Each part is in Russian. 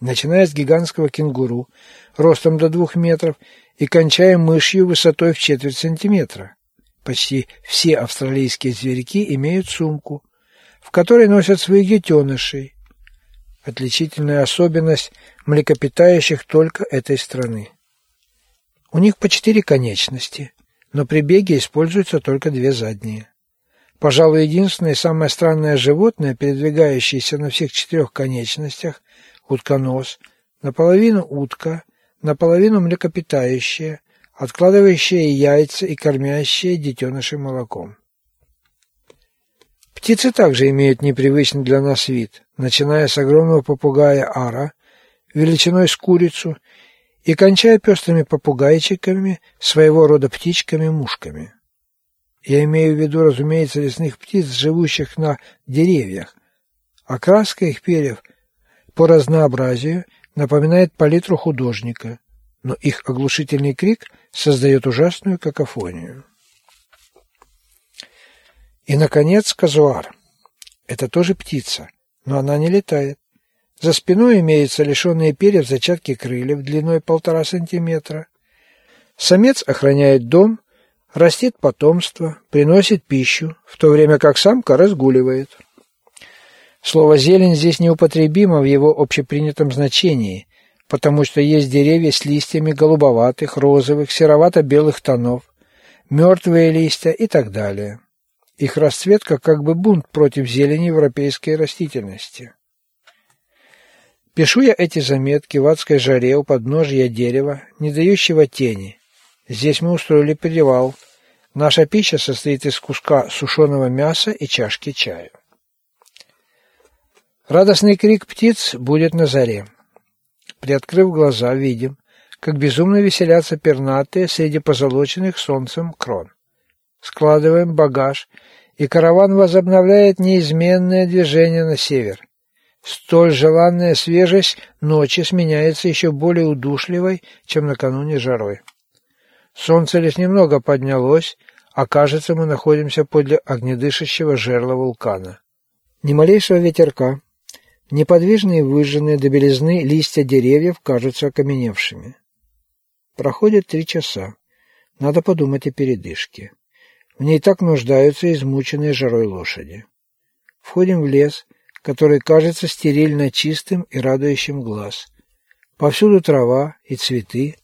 начиная с гигантского кенгуру ростом до двух метров и кончая мышью высотой в четверть сантиметра. Почти все австралийские зверьки имеют сумку, в которой носят своих детенышей. Отличительная особенность млекопитающих только этой страны. У них по четыре конечности, но при беге используются только две задние. Пожалуй, единственное и самое странное животное, передвигающееся на всех четырех конечностях, утконос, наполовину утка, наполовину млекопитающее, откладывающее яйца и кормящее детенышей молоком. Птицы также имеют непривычный для нас вид, начиная с огромного попугая ара, величиной с курицу, и кончая пестрыми попугайчиками, своего рода птичками-мушками. Я имею в виду, разумеется, лесных птиц, живущих на деревьях. Окраска их перьев по разнообразию напоминает палитру художника, но их оглушительный крик создает ужасную какофонию. И, наконец, казуар. Это тоже птица, но она не летает. За спиной имеются лишенные перьев зачатки крыльев длиной полтора сантиметра. Самец охраняет дом, растит потомство, приносит пищу, в то время как самка разгуливает. Слово «зелень» здесь неупотребимо в его общепринятом значении, потому что есть деревья с листьями голубоватых, розовых, серовато-белых тонов, мертвые листья и так далее. Их расцветка как бы бунт против зелени европейской растительности. Пишу я эти заметки в адской жаре у подножья дерева, не дающего тени. Здесь мы устроили перевал. Наша пища состоит из куска сушеного мяса и чашки чая. Радостный крик птиц будет на заре. Приоткрыв глаза, видим, как безумно веселятся пернатые среди позолоченных солнцем крон. Складываем багаж, и караван возобновляет неизменное движение на север. Столь желанная свежесть ночи сменяется еще более удушливой, чем накануне жарой. Солнце лишь немного поднялось, а кажется, мы находимся подле огнедышащего жерла вулкана. Ни малейшего ветерка. Неподвижные выжженные до белизны листья деревьев кажутся окаменевшими. Проходит три часа. Надо подумать о передышке. В ней так нуждаются измученные жарой лошади. Входим в лес, который кажется стерильно чистым и радующим глаз. Повсюду трава и цветы,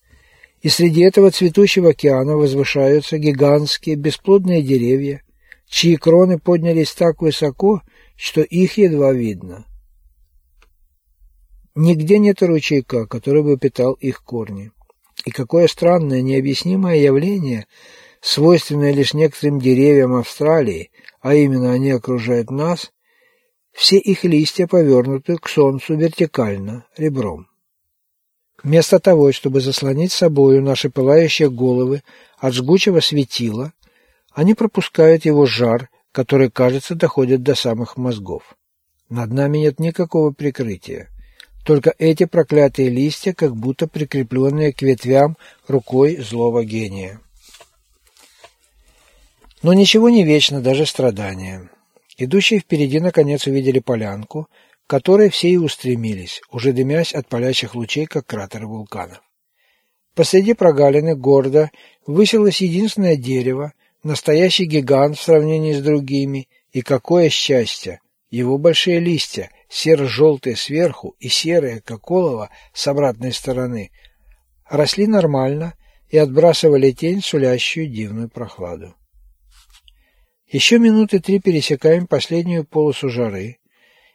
и среди этого цветущего океана возвышаются гигантские бесплодные деревья, чьи кроны поднялись так высоко, что их едва видно. Нигде нет ручейка, который бы питал их корни. И какое странное, необъяснимое явление – свойственное лишь некоторым деревьям Австралии, а именно они окружают нас, все их листья повернуты к солнцу вертикально, ребром. Вместо того, чтобы заслонить собою наши пылающие головы от жгучего светила, они пропускают его жар, который, кажется, доходит до самых мозгов. Над нами нет никакого прикрытия. Только эти проклятые листья, как будто прикрепленные к ветвям рукой злого гения. Но ничего не вечно, даже страдания. Идущие впереди наконец увидели полянку, к которой все и устремились, уже дымясь от палящих лучей, как кратеры вулканов. Посреди прогалины гордо высилось единственное дерево, настоящий гигант в сравнении с другими, и какое счастье! Его большие листья, серо-желтые сверху и серые, как олово, с обратной стороны, росли нормально и отбрасывали тень, сулящую дивную прохладу. Еще минуты три пересекаем последнюю полосу жары,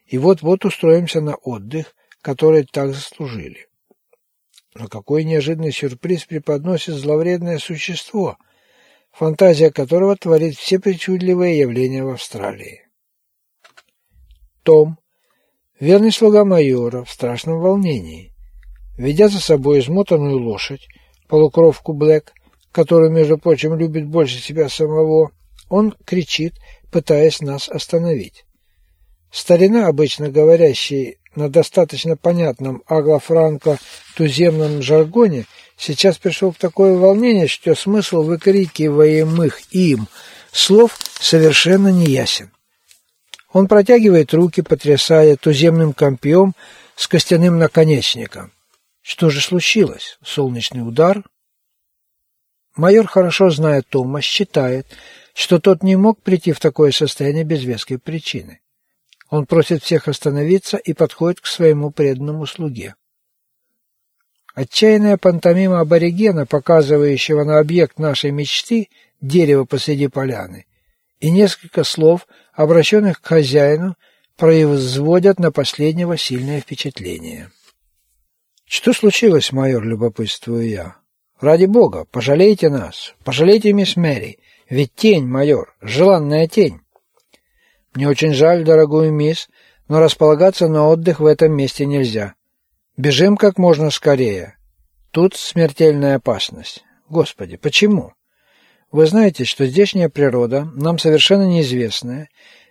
и вот-вот устроимся на отдых, который так заслужили. Но какой неожиданный сюрприз преподносит зловредное существо, фантазия которого творит все причудливые явления в Австралии. Том, верный слуга майора, в страшном волнении, ведя за собой измотанную лошадь, полукровку Блэк, которую, между прочим, любит больше себя самого, он кричит, пытаясь нас остановить. Старина, обычно говорящий на достаточно понятном агло-франко-туземном жаргоне, сейчас пришел в такое волнение, что смысл выкрикиваемых им слов совершенно неясен. Он протягивает руки, потрясая туземным компьем, с костяным наконечником. Что же случилось? Солнечный удар? Майор хорошо зная Тома, считает, что тот не мог прийти в такое состояние без веской причины. Он просит всех остановиться и подходит к своему преданному слуге. Отчаянная пантомима аборигена, показывающего на объект нашей мечты дерево посреди поляны, и несколько слов, обращенных к хозяину, производят на последнего сильное впечатление. «Что случилось, майор?» – любопытствую я. «Ради бога, пожалейте нас, пожалейте мисс Мэри, ведь тень, майор, желанная тень». «Мне очень жаль, дорогую мисс, но располагаться на отдых в этом месте нельзя. Бежим как можно скорее. Тут смертельная опасность. Господи, почему?» Вы знаете, что здешняя природа, нам совершенно неизвестная,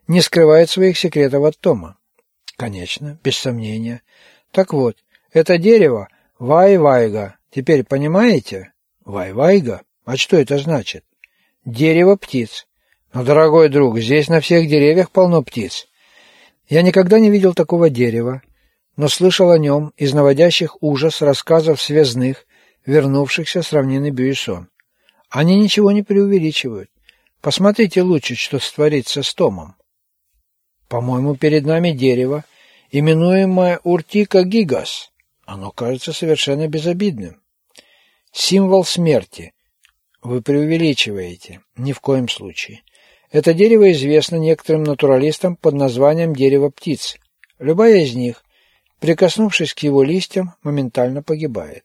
не скрывает своих секретов от Тома. Конечно, без сомнения. Так вот, это дерево Вай-Вайга. Теперь понимаете? Вай-Вайга? А что это значит? Дерево птиц. Но, дорогой друг, здесь на всех деревьях полно птиц. Я никогда не видел такого дерева, но слышал о нем из наводящих ужас рассказов связных, вернувшихся с равнины Бюйсон. Они ничего не преувеличивают. Посмотрите лучше, что творится с Томом. По-моему, перед нами дерево, именуемое Уртика гигас. Оно кажется совершенно безобидным. Символ смерти. Вы преувеличиваете. Ни в коем случае. Это дерево известно некоторым натуралистам под названием дерево птиц. Любая из них, прикоснувшись к его листьям, моментально погибает.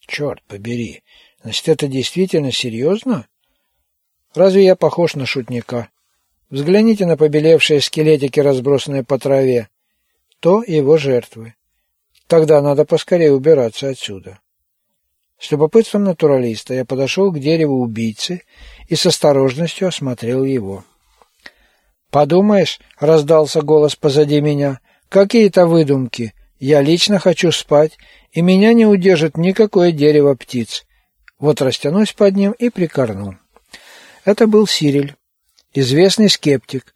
Черт побери! Значит, это действительно серьезно? Разве я похож на шутника? Взгляните на побелевшие скелетики, разбросанные по траве. То его жертвы. Тогда надо поскорее убираться отсюда. С любопытством натуралиста я подошел к дереву убийцы и с осторожностью осмотрел его. «Подумаешь», — раздался голос позади меня, — «какие-то выдумки. Я лично хочу спать, и меня не удержит никакое дерево птиц. Вот растянусь под ним и прикорну. Это был Сириль, известный скептик.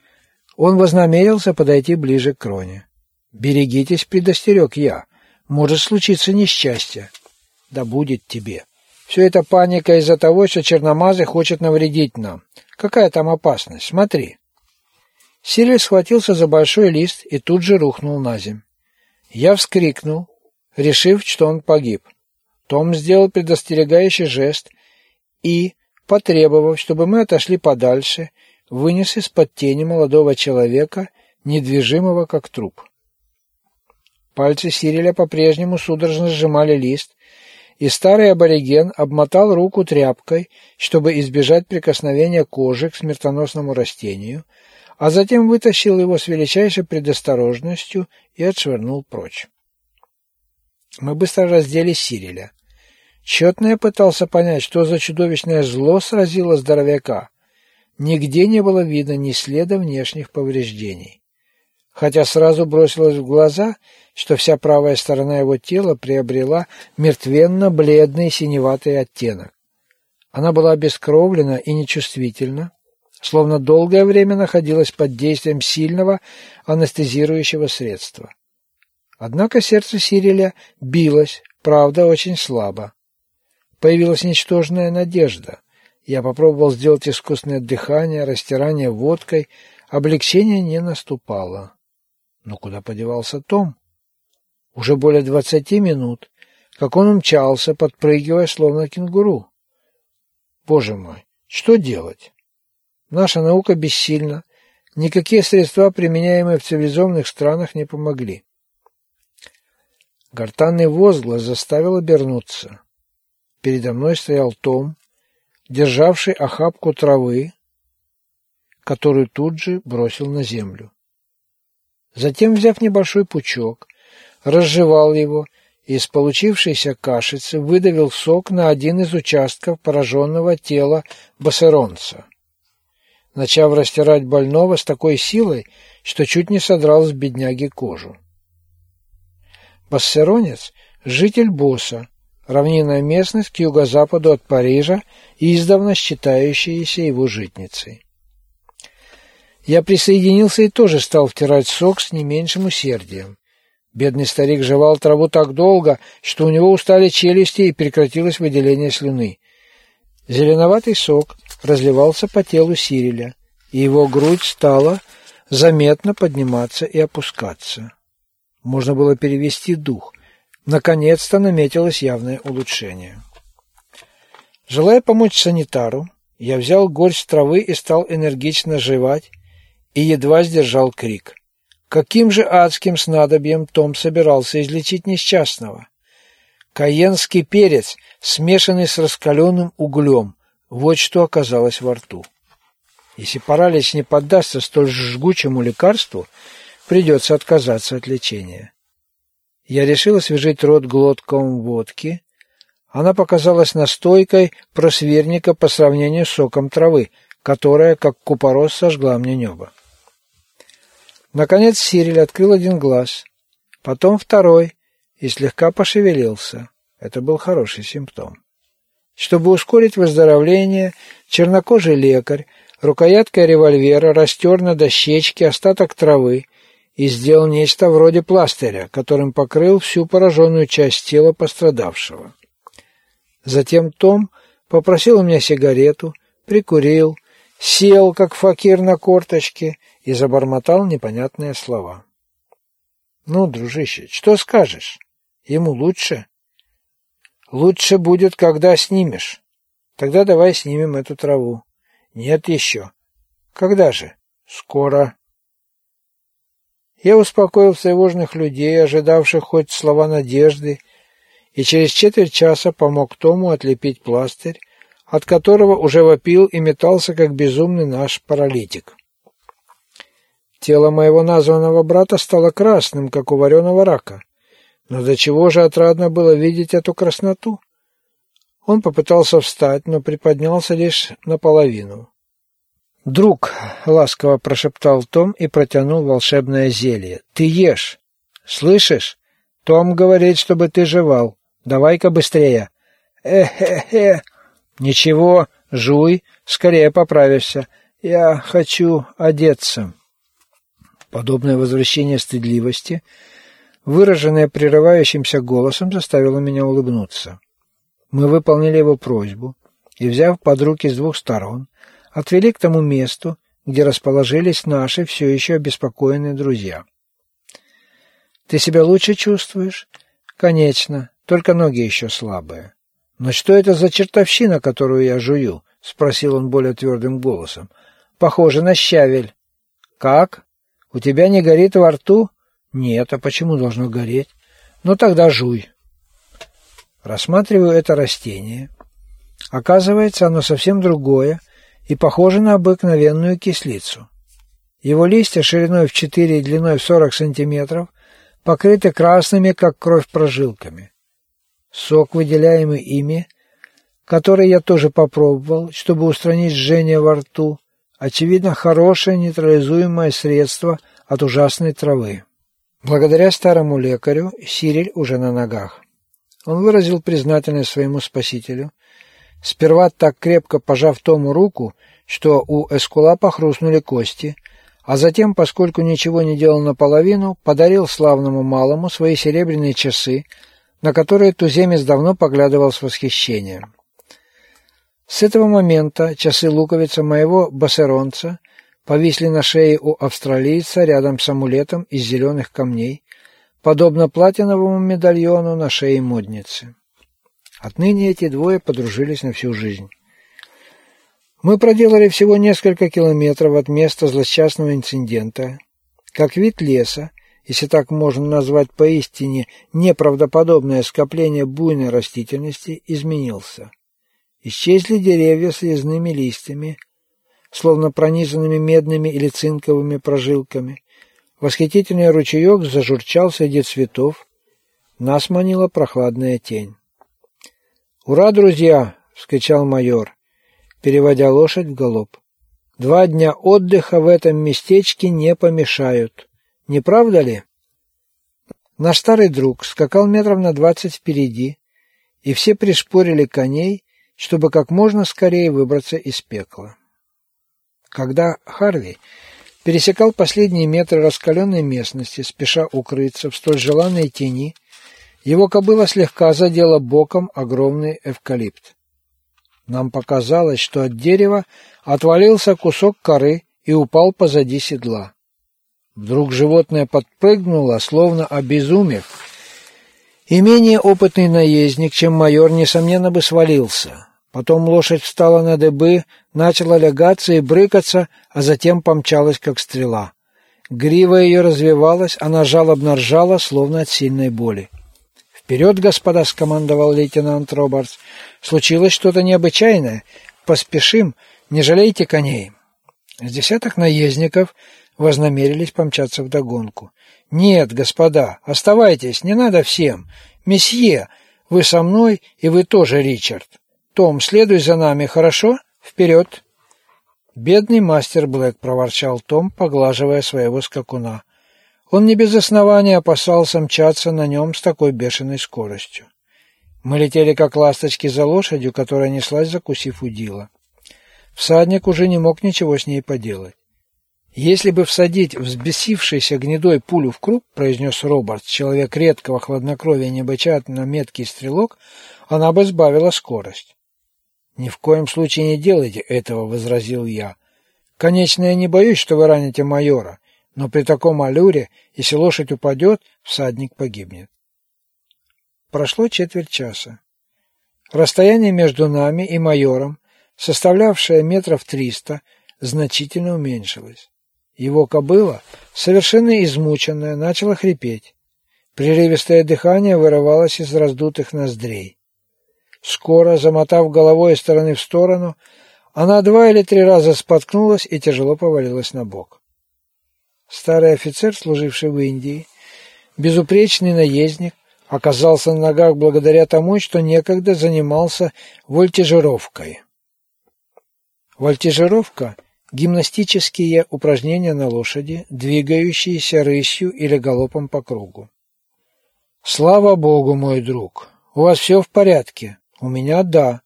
Он вознамерился подойти ближе к кроне. «Берегитесь», — предостерег я. «Может случиться несчастье». «Да будет тебе». Все это паника из-за того, что Черномазый хочет навредить нам. Какая там опасность? Смотри. Сириль схватился за большой лист и тут же рухнул на земь. Я вскрикнул, решив, что он погиб. Том сделал предостерегающий жест и, потребовав, чтобы мы отошли подальше, вынес из-под тени молодого человека, недвижимого как труп. Пальцы Сириля по-прежнему судорожно сжимали лист, и старый абориген обмотал руку тряпкой, чтобы избежать прикосновения кожи к смертоносному растению, а затем вытащил его с величайшей предосторожностью и отшвырнул прочь. Мы быстро раздели Сириля. Тщетно я пытался понять, что за чудовищное зло сразило здоровяка. Нигде не было видно ни следа внешних повреждений. Хотя сразу бросилось в глаза, что вся правая сторона его тела приобрела мертвенно-бледный синеватый оттенок. Она была обескровлена и нечувствительна, словно долгое время находилась под действием сильного анестезирующего средства. Однако сердце Сириля билось, правда, очень слабо. Появилась ничтожная надежда. Я попробовал сделать искусственное дыхание, растирание водкой. Облегчение не наступало. Но куда подевался Том? Уже более двадцати минут, как он умчался, подпрыгивая, словно кенгуру. Боже мой, что делать? Наша наука бессильна. Никакие средства, применяемые в цивилизованных странах, не помогли. Гортанный возглас заставил обернуться. Передо мной стоял Том, державший охапку травы, которую тут же бросил на землю. Затем, взяв небольшой пучок, разжевал его и из получившейся кашицы выдавил сок на один из участков пораженного тела басеронца, начав растирать больного с такой силой, что чуть не содрал с бедняги кожу. Бассеронец – житель Боса, равнинная местность к юго-западу от Парижа, издавна считающаяся его житницей. Я присоединился и тоже стал втирать сок с не меньшим усердием. Бедный старик жевал траву так долго, что у него устали челюсти и прекратилось выделение слюны. Зеленоватый сок разливался по телу Сириля, и его грудь стала заметно подниматься и опускаться. Можно было перевести дух. Наконец-то наметилось явное улучшение. Желая помочь санитару, я взял горсть травы и стал энергично жевать, и едва сдержал крик. Каким же адским снадобьем Том собирался излечить несчастного? Каенский перец, смешанный с раскаленным углем, вот что оказалось во рту. Если паралич не поддастся столь жгучему лекарству, придется отказаться от лечения. Я решил освежить рот глотком водки. Она показалась настойкой просверника по сравнению с соком травы, которая, как купорос, сожгла мне небо. Наконец Сириль открыл один глаз, потом второй и слегка пошевелился. Это был хороший симптом. Чтобы ускорить выздоровление, чернокожий лекарь рукояткой револьвера растер на дощечке остаток травы и сделал нечто вроде пластыря, которым покрыл всю пораженную часть тела пострадавшего. Затем Том попросил у меня сигарету, прикурил, сел, как факир на корточке, и забормотал непонятные слова. «Ну, дружище, что скажешь? Ему лучше?» «Лучше будет, когда снимешь. Тогда давай снимем эту траву». «Нет еще». «Когда же?» «Скоро». Я успокоил встревоженных людей, ожидавших хоть слова надежды, и через четверть часа помог Тому отлепить пластырь, от которого уже вопил и метался, как безумный наш паралитик. Тело моего названного брата стало красным, как у вареного рака. Но до чего же отрадно было видеть эту красноту? Он попытался встать, но приподнялся лишь наполовину. «Друг», — ласково прошептал Том и протянул волшебное зелье, — «ты ешь. Слышишь? Том говорит, чтобы ты жевал. Давай-ка быстрее». «Э-хе-хе», «Ничего, жуй, скорее поправишься. Я хочу одеться». Подобное возвращение стыдливости, выраженное прерывающимся голосом, заставило меня улыбнуться. Мы выполнили его просьбу и, взяв под руки с двух сторон, отвели к тому месту, где расположились наши все еще обеспокоенные друзья. «Ты себя лучше чувствуешь?» «Конечно, только ноги еще слабые». «Но что это за чертовщина, которую я жую?» — спросил он более твердым голосом. «Похоже на щавель». «Как? У тебя не горит во рту?» «Нет, а почему должно гореть?» «Ну тогда жуй». Рассматриваю это растение. Оказывается, оно совсем другое и похоже на обыкновенную кислицу. Его листья шириной в 4 и длиной в 40 сантиметров покрыты красными, как кровь, прожилками. Сок, выделяемый ими, который я тоже попробовал, чтобы устранить жжение во рту, очевидно, хорошее нейтрализуемое средство от ужасной травы. Благодаря старому лекарю Сириль уже на ногах. Он выразил признательность своему спасителю, сперва так крепко пожав Тому руку, что у Эскулапа хрустнули кости, а затем, поскольку ничего не делал наполовину, подарил славному малому свои серебряные часы, на которые туземец давно поглядывал с восхищением. С этого момента часы луковица моего басеронца повисли на шее у австралийца рядом с амулетом из зеленых камней, подобно платиновому медальону на шее модницы. Отныне эти двое подружились на всю жизнь. Мы проделали всего несколько километров от места злосчастного инцидента. Как вид леса, если так можно назвать поистине неправдоподобное скопление буйной растительности, изменился. Исчезли деревья с резными листьями, словно пронизанными медными или цинковыми прожилками. Восхитительный ручеек зажурчал среди цветов. Нас манила прохладная тень. «Ура, друзья!» — вскричал майор, переводя лошадь в галоп. «Два дня отдыха в этом местечке не помешают». Не правда ли? Наш старый друг скакал метров на двадцать впереди, и все пришпорили коней, чтобы как можно скорее выбраться из пекла. Когда Харви пересекал последние метры раскаленной местности, спеша укрыться в столь желанной тени, его кобыла слегка задела боком огромный эвкалипт. Нам показалось, что от дерева отвалился кусок коры и упал позади седла. Вдруг животное подпрыгнуло, словно обезумев, и менее опытный наездник, чем майор, несомненно бы свалился. Потом лошадь встала на дыбы, начала лягаться и брыкаться, а затем помчалась, как стрела. Грива ее развивалась, она жалобно ржала, словно от сильной боли. «Вперед, господа!» — скомандовал лейтенант Робертс. «Случилось что-то необычайное. Поспешим, не жалейте коней». С десяток наездников вознамерились помчаться вдогонку. «Нет, господа, оставайтесь, не надо всем. Месье, вы со мной, и вы тоже, Ричард. Том, следуй за нами, хорошо? Вперед!» «Бедный мастер Блэк», — проворчал Том, поглаживая своего скакуна. Он не без основания опасался мчаться на нем с такой бешеной скоростью. Мы летели, как ласточки, за лошадью, которая неслась, закусив удила. Всадник уже не мог ничего с ней поделать. «Если бы всадить взбесившийся гнедой пулю в круг, — произнес Роберт, человек редкого хладнокровия необычайно меткий стрелок, — она бы сбавила скорость». «Ни в коем случае не делайте этого», — возразил я. «Конечно, я не боюсь, что вы раните майора, но при таком аллюре, если лошадь упадет, всадник погибнет». Прошло четверть часа. Расстояние между нами и майором, составлявшее метров триста, значительно уменьшилось. Его кобыла, совершенно измученная, начала хрипеть. Прерывистое дыхание вырывалось из раздутых ноздрей. Скоро, замотав головой из стороны в сторону, она два или три раза споткнулась и тяжело повалилась на бок. Старый офицер, служивший в Индии, безупречный наездник, оказался на ногах благодаря тому, что некогда занимался вольтежировкой. Вольтежировка – гимнастические упражнения на лошади, двигающиеся рысью или галопом по кругу. «Слава Богу, мой друг! У вас все в порядке?» «У меня да,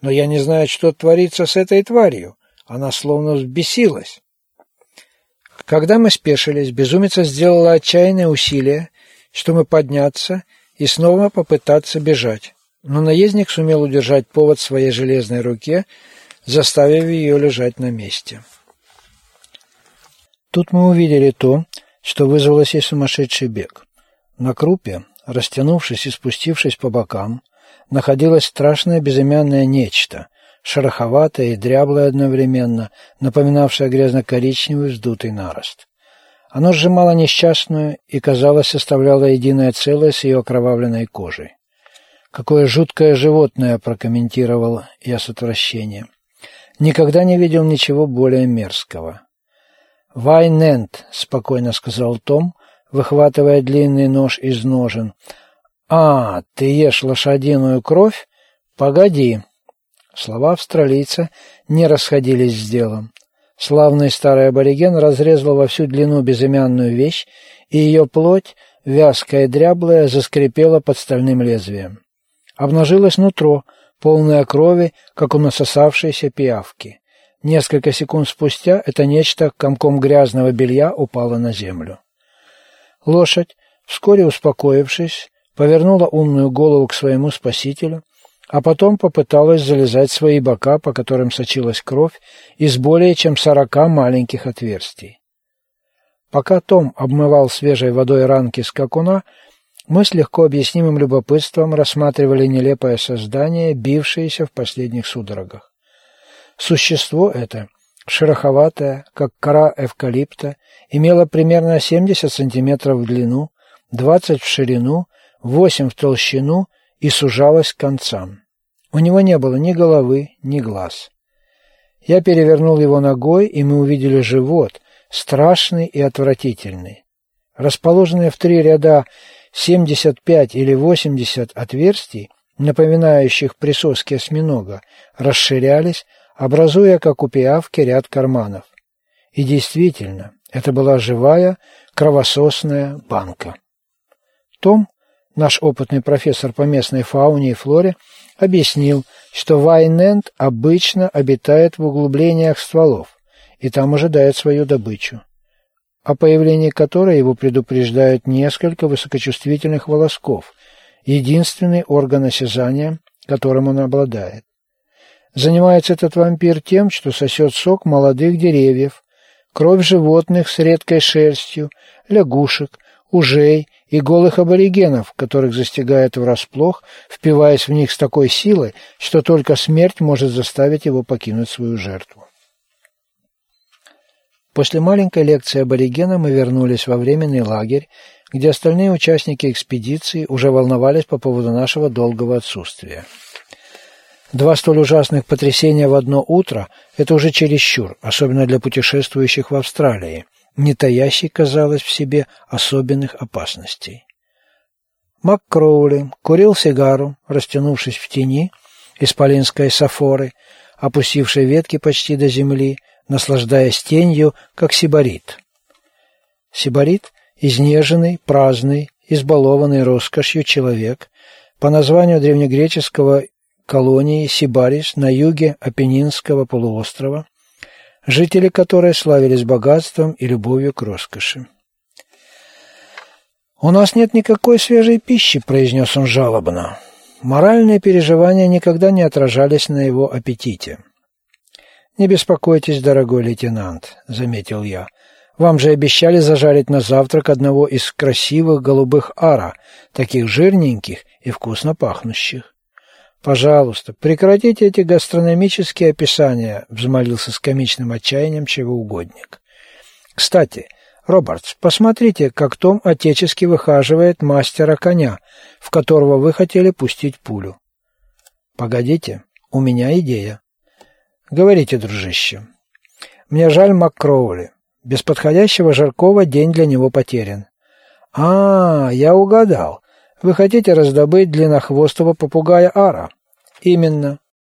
но я не знаю, что творится с этой тварью. Она словно взбесилась». Когда мы спешились, безумица сделала отчаянное усилие, чтобы подняться и снова попытаться бежать. Но наездник сумел удержать повод в своей железной руке, заставив ее лежать на месте. Тут мы увидели то, что вызвало сей сумасшедший бег. На крупе, растянувшись и спустившись по бокам, находилось страшное безымянное нечто, шероховатое и дряблое одновременно, напоминавшее грязно-коричневый вздутый нарост. Оно сжимало несчастную и, казалось, составляло единое целое с ее окровавленной кожей. «Какое жуткое животное!» – прокомментировал я с отвращением. «Никогда не видел ничего более мерзкого». «Вайнент», – спокойно сказал Том, выхватывая длинный нож из ножен – «А, ты ешь лошадиную кровь? Погоди!» Слова австралийца не расходились с делом. Славный старый абориген разрезал во всю длину безымянную вещь, и ее плоть, вязкая и дряблая, заскрипела под стальным лезвием. Обнажилось нутро, полное крови, как у насосавшейся пиявки. Несколько секунд спустя это нечто комком грязного белья упало на землю. Лошадь, вскоре успокоившись, повернула умную голову к своему спасителю, а потом попыталась залезать в свои бока, по которым сочилась кровь, из более чем сорока маленьких отверстий. Пока Том обмывал свежей водой ранки скакуна, мы с легко объяснимым любопытством рассматривали нелепое создание, бившееся в последних судорогах. Существо это, шероховатое, как кора эвкалипта, имело примерно 70 сантиметров в длину, 20 в ширину восемь в толщину и сужалась к концам. У него не было ни головы, ни глаз. Я перевернул его ногой, и мы увидели живот, страшный и отвратительный. Расположенные в три ряда 75 или 80 отверстий, напоминающих присоски осьминога, расширялись, образуя, как у пиявки, ряд карманов. И действительно, это была живая кровососная банка. Том Наш опытный профессор по местной фауне и флоре объяснил, что вайненд обычно обитает в углублениях стволов и там ожидает свою добычу. о появлении которой его предупреждают несколько высокочувствительных волосков, единственный орган осязания, которым он обладает. Занимается этот вампир тем, что сосет сок молодых деревьев, кровь животных с редкой шерстью, лягушек, ужей и голых аборигенов, которых застигает врасплох, впиваясь в них с такой силой, что только смерть может заставить его покинуть свою жертву. После маленькой лекции аборигена мы вернулись во временный лагерь, где остальные участники экспедиции уже волновались по поводу нашего долгого отсутствия. Два столь ужасных потрясения в одно утро – это уже чересчур, особенно для путешествующих в Австралии, не таящей, казалось, в себе особенных опасностей. Мак Кроули курил сигару, растянувшись в тени исполинской сафоры, опустившей ветки почти до земли, наслаждаясь тенью, как сибарит. Сибарит – изнеженный, праздный, избалованный роскошью человек, по названию древнегреческого колонии Сибарис на юге Апеннинского полуострова, жители которой славились богатством и любовью к роскоши. «У нас нет никакой свежей пищи», – произнес он жалобно. Моральные переживания никогда не отражались на его аппетите. «Не беспокойтесь, дорогой лейтенант», — заметил я. «Вам же обещали зажарить на завтрак одного из красивых голубых ара, таких жирненьких и вкусно пахнущих». «Пожалуйста, прекратите эти гастрономические описания», — взмолился с комичным отчаянием чревоугодник. «Кстати, Робертс, посмотрите, как Том отечески выхаживает мастера коня, в которого вы хотели пустить пулю». «Погодите, у меня идея». Говорите, дружище. Мне жаль МакКроули. Без подходящего жаркого день для него потерян. А, я угадал. Вы хотите раздобыть длиннохвостого попугая Ара? Именно.